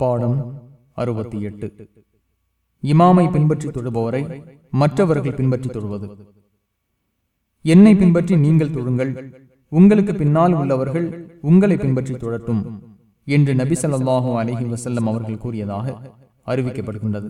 பாடம் அறுபத்தி எட்டு. இமாமை பின்பற்றி தொழுபவரை மற்றவர்கள் பின்பற்றி தொழுவது. என்னை பின்பற்றி நீங்கள் தொழுங்கள் உங்களுக்கு பின்னால் உள்ளவர்கள் உங்களை பின்பற்றி தொழட்டும் என்று நபி ஸல்லல்லாஹு அலைஹி வஸல்லம் அவர்கள் கூறியதாக அறிவிக்கப்படுகின்றது.